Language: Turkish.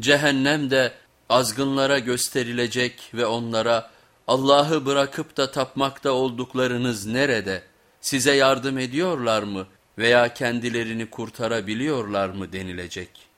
Cehennem de azgınlara gösterilecek ve onlara Allah'ı bırakıp da tapmakta olduklarınız nerede? Size yardım ediyorlar mı veya kendilerini kurtarabiliyorlar mı denilecek.''